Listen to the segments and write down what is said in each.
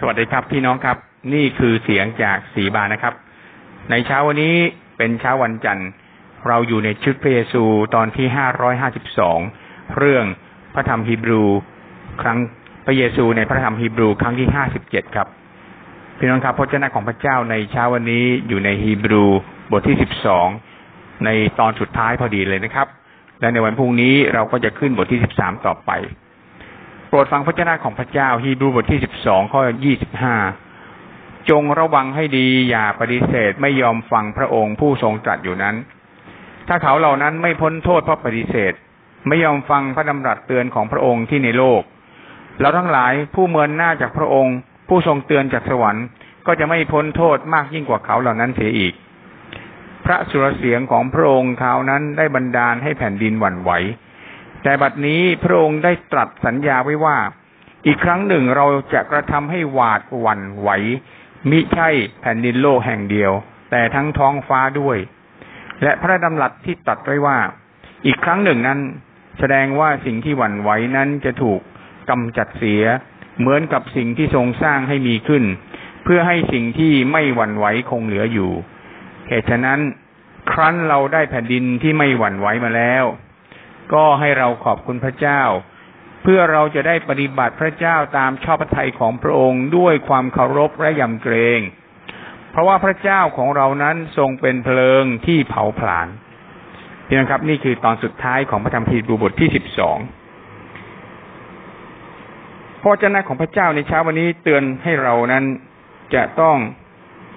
สวัสดีครับพี่น้องครับ นี่คือเสียงจากสีบานนะครับ ในเช้าวันนี้เป็นเช้าวันจันทร์ เราอยู่ในชุดพระเยซูตอนที่ห้าร้อยห้าสิบสองเรื่องพระธรรมฮีบรู ครั้งพระเยซูในพระธรรมฮีบรูครั้งที่ห้าสิบเจ็ดครับ พี่น้องครับพระเจ้าของพระเจ้าในเช้าวันนี้อยู่ในฮีบรูบทที่สิบสองในตอนสุดท้ายพอดีเลยนะครับ และในวันพรุ่งนี้เราก็จะขึ้นบทที่สิบสามต่อไป โปรดฟังพระเจ้าของพระเจ้าฮีบรูบทที่สิบสองข้อยี่สิบห้าจงระวังให้ดีอย่าปฏิเสธไม่ยอมฟังพระองค์ผู้ทรงตรัสอยู่นั้น ถ้าเขาเหล่านั้นไม่พ้นโทษเพราะปฏิเสธ ไม่ยอมฟังพระดำรัสเตือนของพระองค์ที่ในโลก เราทั้งหลายผู้เมินหน้าจากพระองค์ ผู้ทรงเตือนจากสวรรค์ ก็จะไม่พ้นโทษมากยิ่งกว่าเขาเหล่านั้นเสียอีก พระสุรเสียงของพระองค์คราวนั้นได้บันดาลให้แผ่นดินหวั่นไหว แต่บัดนี้พระองค์ได้ตรัสสัญญาไว้ว่า อีกครั้งหนึ่งเราจะกระทำให้หวาดหวั่นไหวมิใช่แผ่นดินโลกแห่งเดียว แต่ทั้งท้องฟ้าด้วย และพระดำรัสที่ตัดไว้ว่า อีกครั้งหนึ่งนั้น แสดงว่าสิ่งที่หวั่นไหวนั้นจะถูกกำจัดเสีย เหมือนกับสิ่งที่ทรงสร้างให้มีขึ้น เพื่อให้สิ่งที่ไม่หวั่นไหวคงเหลืออยู่เหตุฉะนั้น ครั้นเราได้แผ่นดินที่ไม่หวั่นไหวมาแล้ว ก็ให้เราขอบคุณพระเจ้า เพื่อเราจะได้ปฏิบัติพระเจ้าตามชอบพระทัยของพระองค์ด้วยความเคารพและยำเกรง เพราะว่าพระเจ้าของเรานั้นทรงเป็นเพลิงที่เผาผลาญพี่นครับ นี่คือตอนสุดท้ายของพระธรรมพีบูบทที่สิบสองพระเจ้าของพระเจ้าในเช้าวันนี้เตือนให้เรานั้นจะต้อง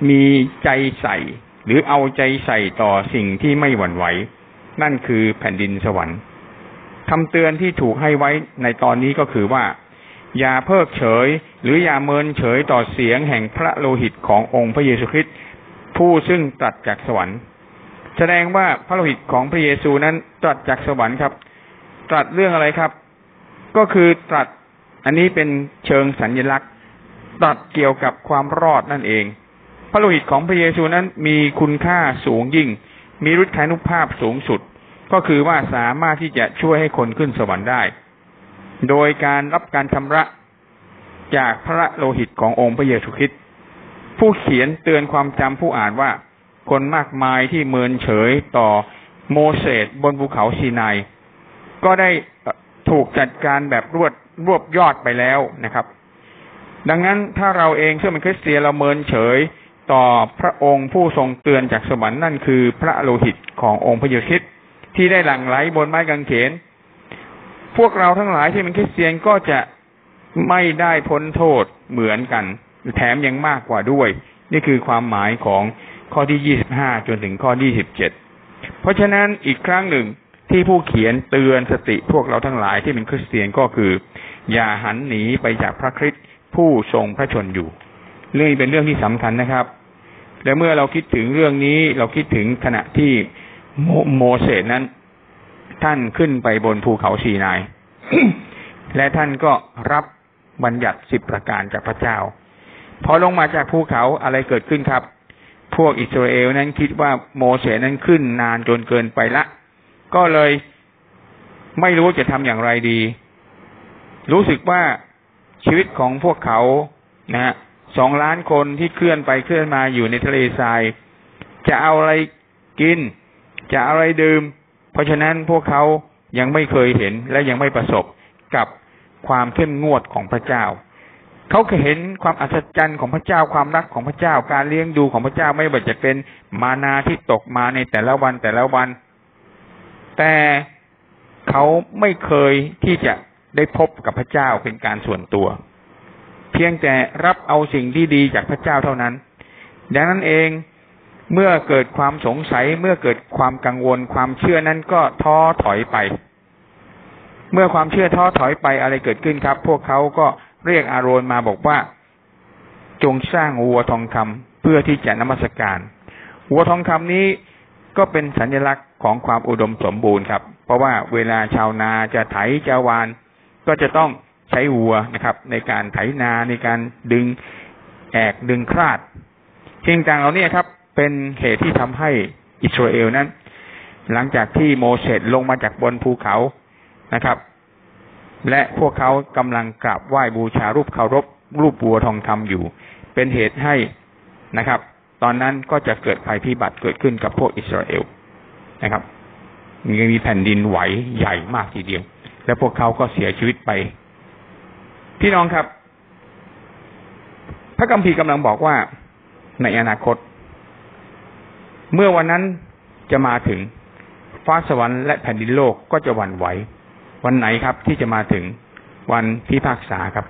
มีใจใส่หรือเอาใจใส่ต่อสิ่งที่ไม่หวั่นไหว นั่นคือแผ่นดินสวรรค์ คำเตือนที่ถูกให้ไว้ในตอนนี้ก็คือว่า อย่าเพิกเฉย หรืออย่าเมินเฉยต่อเสียงแห่งพระโลหิตขององค์พระเยซูคริสต์ผู้ซึ่งตรัสจากสวรรค์ แสดงว่าพระโลหิตของพระเยซูนั้นตรัสจากสวรรค์ครับ ตรัสเรื่องอะไรครับ ก็คือตรัสอันนี้เป็นเชิงสัญญลักษณ์ ตรัสเกี่ยวกับความรอดนั่นเอง พระโลหิตของพระเยซูนั้นมีคุณค่าสูงยิ่ง มีฤทธานุภาพสูงสุด ก็คือว่าสามารถที่จะช่วยให้คนขึ้นสวรรค์ได้ โดยการรับการชำระจากพระโลหิตขององค์พระเยซูคริสต์ผู้เขียนเตือนความจำผู้อ่านว่า คนมากมายที่เมินเฉยต่อโมเสสบนภูเขาซีนายก็ได้ถูกจัดการแบบรวดรวบยอดไปแล้วนะครับ ดังนั้นถ้าเราเองซึ่งเป็นคริสเตียนเราเมินเฉยต่อพระองค์ผู้ทรงเตือนจากสวรรค์นั่นคือพระโลหิตขององค์พระเยซูคริสต์ ที่ได้หลั่งไหลบนไม้กางเขน พวกเราทั้งหลายที่เป็นคริสเตียนก็จะไม่ได้พ้นโทษเหมือนกัน แถมยังมากกว่าด้วย นี่คือความหมายของข้อที่ยี่สิบห้าจนถึงข้อที่สิบเจ็ดเพราะฉะนั้นอีกครั้งหนึ่งที่ผู้เขียนเตือนสติพวกเราทั้งหลายที่เป็นคริสเตียนก็คือ อย่าหันหนีไปจากพระคริสต์ผู้ทรงพระชนอยู่ เรื่องนี้เป็นเรื่องที่สำคัญนะครับ และเมื่อเราคิดถึงเรื่องนี้เราคิดถึงขณะที่ โมเสสนั้น ท่านขึ้นไปบนภูเขาชีนาย และท่านก็รับบัญญัติสิบประการจากพระเจ้า พอลงมาจากภูเขาอะไรเกิดขึ้นครับ พวกอิสราเอลนั้นคิดว่าโมเสสนั้นขึ้นนานจนเกินไปละ ก็เลยไม่รู้จะทำอย่างไรดี รู้สึกว่าชีวิตของพวกเขานะฮะสองล้านคนที่เคลื่อนไปเคลื่อนมาอยู่ในทะเลทราย จะเอาอะไรกิน จะอะไรดื่ม เพราะฉะนั้นพวกเขายังไม่เคยเห็นและยังไม่ประสบกับความเข้มงวดของพระเจ้า เขาเคยเห็นความอัศจรรย์ของพระเจ้าความรักของพระเจ้า การเลี้ยงดูของพระเจ้าไม่ว่าจะเป็นมานาที่ตกมาในแต่ละวันแต่ละวัน แต่เขาไม่เคยที่จะได้พบกับพระเจ้าเป็นการส่วนตัว เพียงแต่รับเอาสิ่งที่ดีจากพระเจ้าเท่านั้น ดังนั้นเอง เมื่อเกิดความสงสัย เมื่อเกิดความกังวล ความเชื่อนั้นก็ท้อถอยไป เมื่อความเชื่อท้อถอยไปอะไรเกิดขึ้นครับ พวกเขาก็เรียกอาโรนมาบอกว่า จงสร้างวัวทองคำเพื่อที่จะนมัสการ วัวทองคำนี้ก็เป็นสัญลักษณ์ของความอุดมสมบูรณ์ครับ เพราะว่าเวลาชาวนาจะไถจะวาน ก็จะต้องใช้วัวนะครับ ในการไถนาในการดึงแอกดึงคราดสิ่งต่างเหล่านี้ครับ เป็นเหตุที่ทำให้อิสราเอลนั้น หลังจากที่โมเสสลงมาจากบนภูเขานะครับ และพวกเขากำลังกราบไหว้บูชารูปเคารพรูปบัวทองคำอยู่ เป็นเหตุให้นะครับ ตอนนั้นก็จะเกิดภัยพิบัติเกิดขึ้นกับพวกอิสราเอลนะครับ มีมีแผ่นดินไหวใหญ่มากทีเดียว และพวกเขาก็เสียชีวิตไป พี่น้องครับ พระกัมภีร์กำลังบอกว่าในอนาคต เมื่อวันนั้นจะมาถึง ฟ้าสวรรค์และแผ่นดินโลกก็จะหวั่นไหว วันไหนครับที่จะมาถึงวันพิพากษาครับ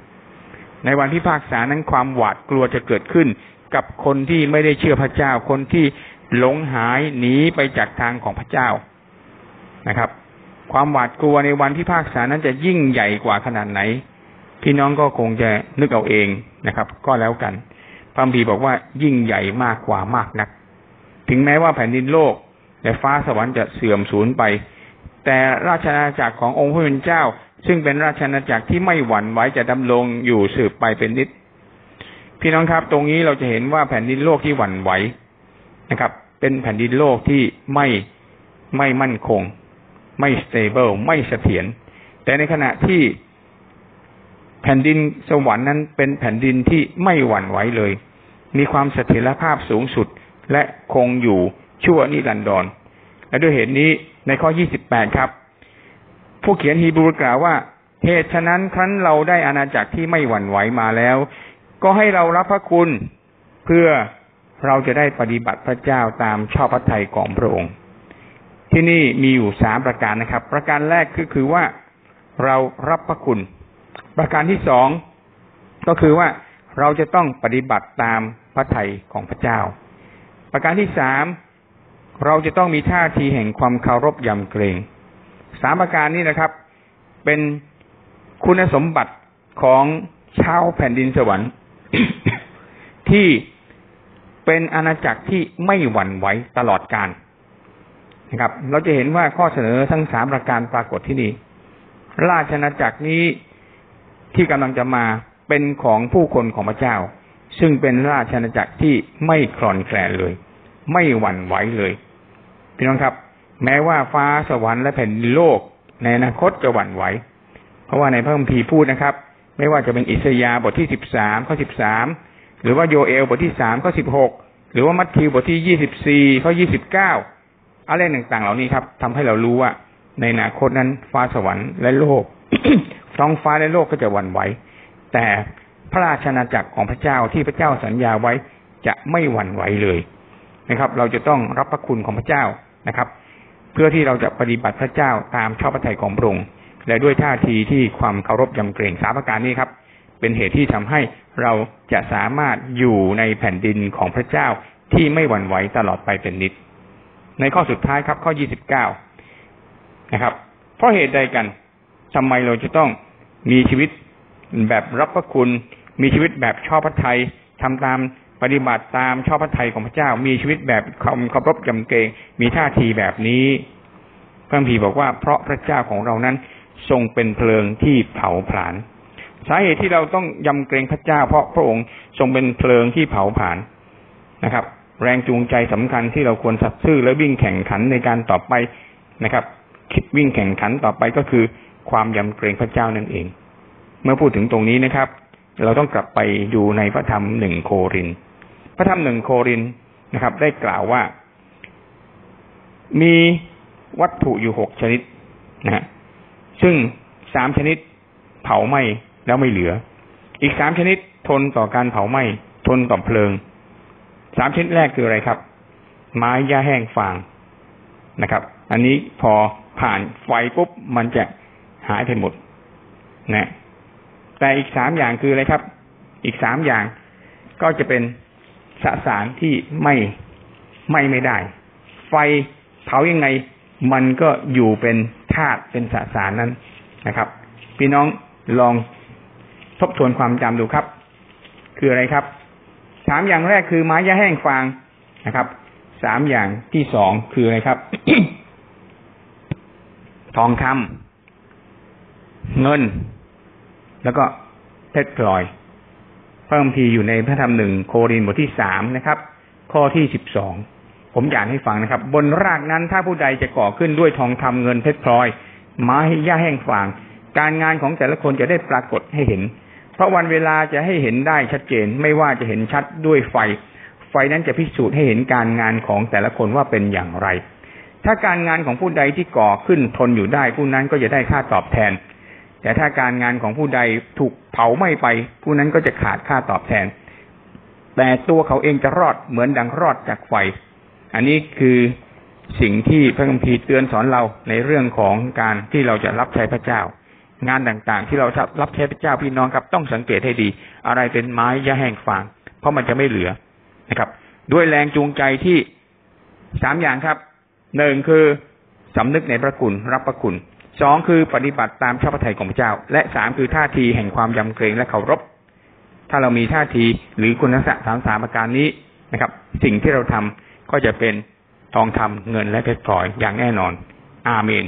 ในวันพิพากษานั้นความหวาดกลัวจะเกิดขึ้น กับคนที่ไม่ได้เชื่อพระเจ้า คนที่หลงหายหนีไปจากทางของพระเจ้านะครับ ความหวาดกลัวในวันพิพากษานั้นจะยิ่งใหญ่กว่าขนาดไหน พี่น้องก็คงจะนึกเอาเองนะครับ ก็แล้วกันพระบีบอกว่ายิ่งใหญ่มากกว่ามากนัก ถึงแม้ว่าแผ่นดินโลกและฟ้าสวรรค์จะเสื่อมสูญไป แต่ราชอาณาจักรขององค์พระผู้เป็นเจ้า ซึ่งเป็นราชอาณาจักรที่ไม่หวั่นไหวจะดำรงอยู่สืบไปเป็นนิด พี่น้องครับ ตรงนี้เราจะเห็นว่าแผ่นดินโลกที่หวั่นไหวนะครับ เป็นแผ่นดินโลกที่ไม่ไม่มั่นคง ไม่ stable ไม่เสถียรแต่ในขณะที่แผ่นดินสวรรค์นั้นเป็นแผ่นดินที่ไม่หวั่นไหวเลย มีความเสถียรภาพสูงสุด และคงอยู่ชั่วนิรันดร และด้วยเหตุนี้ในข้อ 28 ครับ ผู้เขียนฮีบรูกล่าวว่า เหตุฉะนั้นครั้นเราได้อาณาจักรที่ไม่หวั่นไหวมาแล้ว ก็ให้เรารับพระคุณเพื่อเราจะได้ปฏิบัติพระเจ้าตามชอบพระทัยของพระองค์ ที่นี่มีอยู่สามประการนะครับ ประการแรกก็คือว่าเรารับพระคุณ ประการที่สองก็คือว่าเราจะต้องปฏิบัติตามพระทัยของพระเจ้า ประการที่สามเราจะต้องมีท่าทีแห่งความเคารพยำเกรงสามประการนี้นะครับ เป็นคุณสมบัติของชาวแผ่นดินสวรรค์ ที่เป็นอาณาจักรที่ไม่หวั่นไหวตลอดกาลนะครับ เราจะเห็นว่าข้อเสนอทั้งสามประการปรากฏที่นี่ราชอาณาจักรนี้ที่กำลังจะมาเป็นของผู้คนของพระเจ้า ซึ่งเป็นราชอาณาจักรที่ไม่คลอนแคลนเลย ไม่หวั่นไหวเลยพี่น้องครับ แม้ว่าฟ้าสวรรค์และแผ่นดินโลก ในอนาคตจะหวั่นไหว เพราะว่าในพระคัมภีร์พูดนะครับ ไม่ว่าจะเป็นอิสยาห์บทที่สิบสามข้อสิบสามหรือว่าโยเอลบทที่สามข้อสิบหกหรือว่ามัทธิวบทที่ยี่สิบสี่ข้อยี่สิบเก้าอะไรต่างๆ เหล่านี้ครับทำให้เรารู้ว่า ในอนาคตนั้นฟ้าสวรรค์และโลกท้องฟ้าและโลกก็จะหวั่นไหวแต่ พระราชนาจักรของพระเจ้าที่พระเจ้าสัญญาไว้จะไม่หวั่นไหวเลยนะครับ เราจะต้องรับพระคุณของพระเจ้านะครับ เพื่อที่เราจะปฏิบัติพระเจ้าตามชอบพระทัยของพระองค์และด้วยท่าทีที่ความเคารพยำเกรงสาประการนี้ครับ เป็นเหตุที่ทำให้เราจะสามารถอยู่ในแผ่นดินของพระเจ้าที่ไม่หวั่นไหวตลอดไปเป็นนิด ในข้อสุดท้ายครับ ข้อยี่สิบเก้านะครับ เพราะเหตุใดกันทำไมเราจะต้องมีชีวิตแบบรับพระคุณ มีชีวิตแบบชอบพระทัยทำตามปฏิบัติตามชอบพระทัยของพระเจ้า มีชีวิตแบบคำเคารพจำเกรงมีท่าทีแบบนี้พระพีบอกว่าเพราะพระเจ้าของเรานั้นทรงเป็นเพลิงที่เผาผลาญสาเหตุที่เราต้องยำเกรงพระเจ้า เพราะพระองค์ทรงเป็นเพลิงที่เผาผลาญนะครับ แรงจูงใจสำคัญที่เราควรสัตย์ซื่อและวิ่งแข่งขันในการต่อไปนะครับ คิดวิ่งแข่งขันต่อไปก็คือ ความยำเกรงพระเจ้านั่นเอง เมื่อพูดถึงตรงนี้นะครับ เราต้องกลับไปดูในพระธรรมหนึ่งโคริน พระธรรมหนึ่งโครินนะครับ ได้กล่าวว่า มีวัตถุอยู่หกชนิดนะฮะซึ่งสามชนิดเผาไหม้แล้วไม่เหลือ อีกสามชนิดทนต่อการเผาไหม้ทนต่อเพลิงสามชนิดแรกคืออะไรครับ ไม้หญ้าแห้งฟางนะครับ อันนี้พอผ่านไฟปุ๊บมันจะหายไปหมดนะ แต่อีกสามอย่างคืออะไรครับ อีกสามอย่าง ก็จะเป็นสสารที่ไม่ไม่ไม่ได้ ไฟเผายังไง มันก็อยู่เป็นธาตุเป็นสสารนั้นนะครับ พี่น้องลองทบทวนความจำดูครับ คืออะไรครับสามอย่างแรกคือไม้ยาแห้งฟางนะครับสามอย่างที่สองคืออะไรครับ ทองคำเงิน แล้วก็เพชรพลอย พระคัมภีร์อยู่ในพระธรรมหนึ่งโครินบทที่สามนะครับ ข้อที่สิบสองผมอยากให้ฟังนะครับ บนรากนั้นถ้าผู้ใดจะก่อขึ้นด้วยทองคำเงินเพชรพลอย ไม้หญ้าแห้งฟาง การงานของแต่ละคนจะได้ปรากฏให้เห็น เพราะวันเวลาจะให้เห็นได้ชัดเจน ไม่ว่าจะเห็นชัดด้วยไฟ ไฟนั้นจะพิสูจน์ให้เห็นการงานของแต่ละคนว่าเป็นอย่างไร ถ้าการงานของผู้ใดที่ก่อขึ้นทนอยู่ได้ผู้นั้นก็จะได้ค่าตอบแทน แต่ถ้าการงานของผู้ใดถูกเผาไหม้ไป ผู้นั้นก็จะขาดค่าตอบแทน แต่ตัวเขาเองจะรอดเหมือนดังรอดจากไฟ อันนี้คือสิ่งที่พระคัมภีร์เตือนสอนเราในเรื่องของการที่เราจะรับใช้พระเจ้า งานต่างๆ ที่เรารับใช้พระเจ้าพี่น้องครับ ต้องสังเกตให้ดี อะไรเป็นไม้ยะแห้งฟาง เพราะมันจะไม่เหลือนะครับ ด้วยแรงจูงใจที่สามอย่างครับหนึ่งคือสำนึกในพระคุณรับพระคุณ สองคือปฏิบัติตามชอบพระทัยของพระเจ้า และสามคือท่าทีแห่งความยำเกรงและเคารพ ถ้าเรามีท่าทีหรือคุณลักษณะสามสามประการนี้นะครับ สิ่งที่เราทำก็จะเป็นทองคำเงินและเพชรพลอยอย่างแน่นอน อาเมน